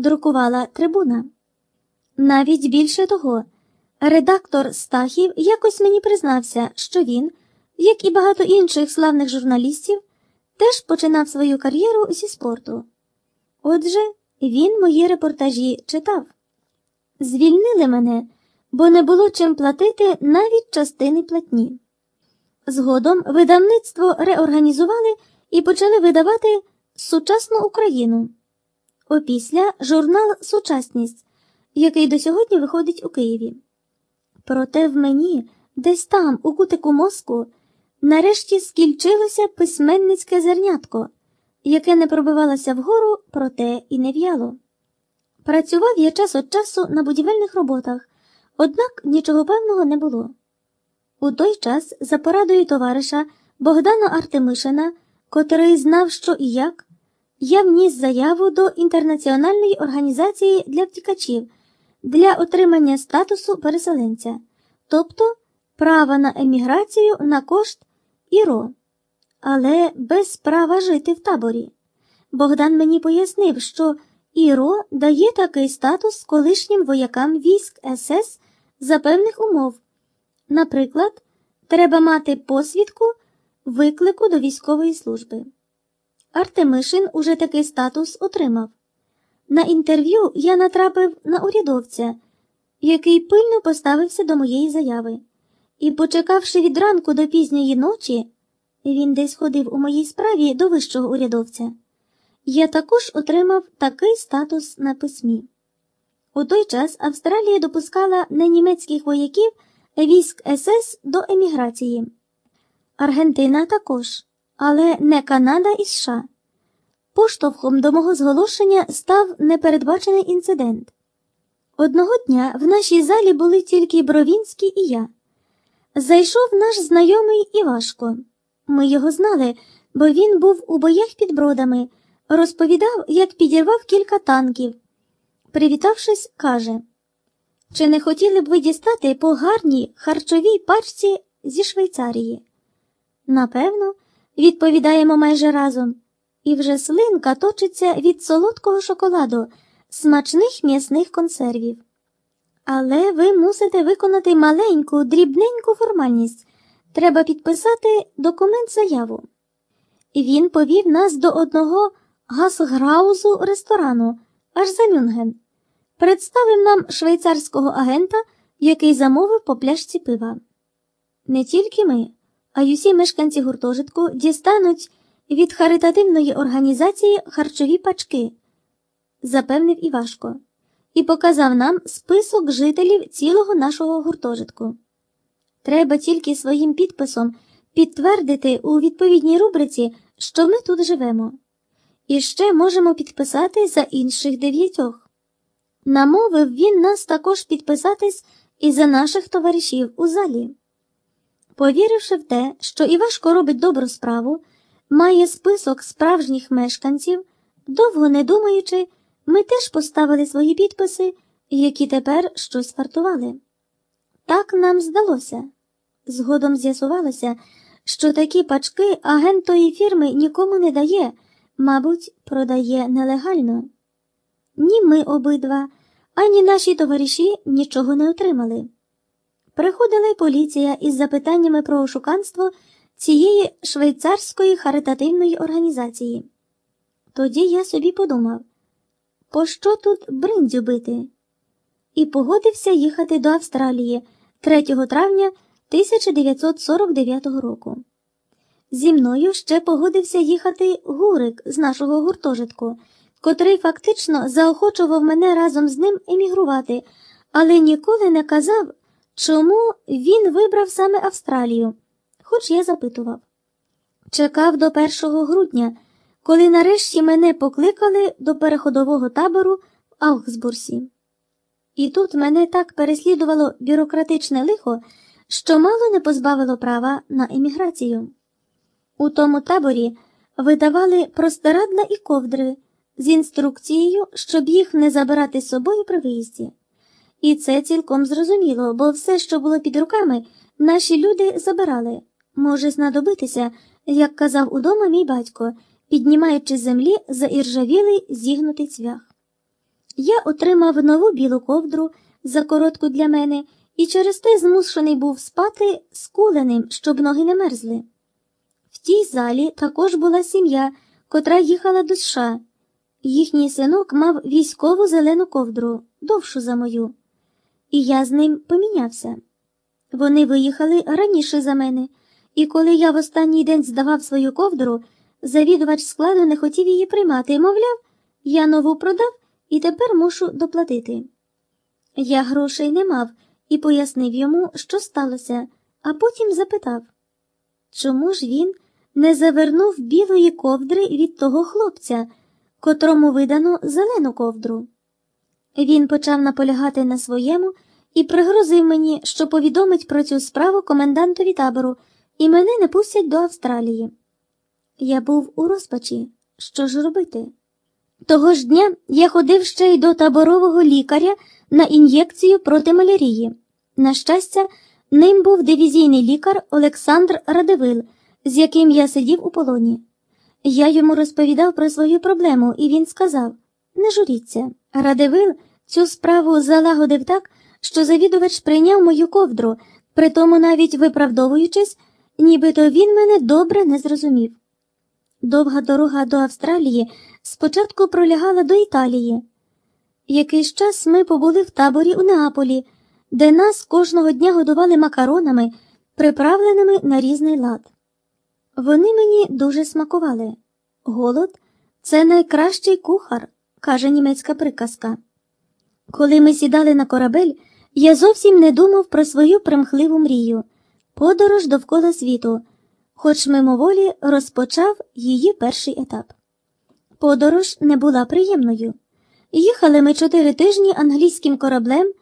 друкувала трибуна. Навіть більше того, редактор Стахів якось мені признався, що він, як і багато інших славних журналістів, теж починав свою кар'єру зі спорту. Отже, він мої репортажі читав. Звільнили мене, бо не було чим платити навіть частини платні. Згодом видавництво реорганізували і почали видавати сучасну Україну. Опісля журнал Сучасність, який до сьогодні виходить у Києві. Проте в мені, десь там, у кутику мозку, нарешті скільчилося письменницьке зернятко, яке не пробивалося вгору, проте і не в'яло. Працював я час від часу на будівельних роботах, однак нічого певного не було. У той час, за порадою товариша Богдана Артемишина, котрий знав, що і як, я вніс заяву до Інтернаціональної організації для втікачів для отримання статусу переселенця, тобто права на еміграцію на кошт ІРО, але без права жити в таборі. Богдан мені пояснив, що ІРО дає такий статус колишнім воякам військ СС за певних умов. Наприклад, треба мати посвідку виклику до військової служби. Артемишин уже такий статус отримав. На інтерв'ю я натрапив на урядовця, який пильно поставився до моєї заяви, і, почекавши від ранку до пізньої ночі, він десь ходив у моїй справі до вищого урядовця, я також отримав такий статус на письмі. У той час Австралія допускала не німецьких вояків військ СС до еміграції. Аргентина також, але не Канада і США. Поштовхом до мого зголошення став непередбачений інцидент. Одного дня в нашій залі були тільки Бровінський і я. Зайшов наш знайомий Івашко. Ми його знали, бо він був у боях під бродами, розповідав, як підірвав кілька танків. Привітавшись, каже: Чи не хотіли б ви дістати по гарній харчовій пачці зі Швейцарії? Напевно, відповідаємо майже разом, і вже слинка точиться від солодкого шоколаду, смачних м'ясних консервів. Але ви мусите виконати маленьку, дрібненьку формальність. Треба підписати документ заяву. Він повів нас до одного гасграузу ресторану, аж за Мюнген. Представив нам швейцарського агента, який замовив по пляшці пива. Не тільки ми, а й усі мешканці гуртожитку дістануть від харитативної організації харчові пачки, запевнив Івашко, і показав нам список жителів цілого нашого гуртожитку. Треба тільки своїм підписом підтвердити у відповідній рубриці, що ми тут живемо. І ще можемо підписати за інших дев'ятьох. Намовив він нас також підписатись і за наших товаришів у залі. Повіривши в те, що Івашко робить добру справу, має список справжніх мешканців, довго не думаючи, ми теж поставили свої підписи, які тепер щось вартували. Так нам здалося. Згодом з'ясувалося, що такі пачки агент тої фірми нікому не дає, мабуть, продає нелегально. Ні ми обидва, ані наші товариші нічого не отримали. Приходила й поліція із запитаннями про ошуканство цієї швейцарської харитативної організації. Тоді я собі подумав, пощо тут бриндзю бити? І погодився їхати до Австралії 3 травня 1949 року. Зі мною ще погодився їхати Гурик з нашого гуртожитку, котрий фактично заохочував мене разом з ним емігрувати, але ніколи не казав, чому він вибрав саме Австралію, хоч я запитував. Чекав до 1 грудня, коли нарешті мене покликали до переходового табору в Аугсбурсі. І тут мене так переслідувало бюрократичне лихо, що мало не позбавило права на еміграцію. У тому таборі видавали простирадла і ковдри з інструкцією, щоб їх не забирати з собою при виїзді. І це цілком зрозуміло, бо все, що було під руками, наші люди забирали. Може знадобитися, як казав удома мій батько, піднімаючи з землі заіржавілий зігнутий цвях. Я отримав нову білу ковдру за коротку для мене і через те змушений був спати скуленим, щоб ноги не мерзли. В тій залі також була сім'я, котра їхала до США. Їхній синок мав військову зелену ковдру, довшу за мою, і я з ним помінявся. Вони виїхали раніше за мене, і коли я в останній день здавав свою ковдру, завідувач складу не хотів її приймати, мовляв, я нову продав і тепер мушу доплатити. Я грошей не мав і пояснив йому, що сталося, а потім запитав, чому ж він не завернув білої ковдри від того хлопця, котрому видано зелену ковдру. Він почав наполягати на своєму і пригрозив мені, що повідомить про цю справу комендантові табору, і мене не пустять до Австралії. Я був у розпачі. Що ж робити? Того ж дня я ходив ще й до таборового лікаря на ін'єкцію проти малярії. На щастя, ним був дивізійний лікар Олександр Радивил, з яким я сидів у полоні. Я йому розповідав про свою проблему, і він сказав: Не журіться. Радивил цю справу залагодив так, що завідувач прийняв мою ковдру, притому навіть виправдовуючись, нібито він мене добре не зрозумів. Довга дорога до Австралії спочатку пролягала до Італії. Якийсь час ми побули в таборі у Неаполі, де нас кожного дня годували макаронами, приправленими на різний лад. Вони мені дуже смакували. Голод це найкращий кухар, каже німецька приказка. Коли ми сідали на корабель, я зовсім не думав про свою примхливу мрію подорож довкола світу, хоч мимоволі розпочав її перший етап. Подорож не була приємною. Їхали ми чотири тижні англійським кораблем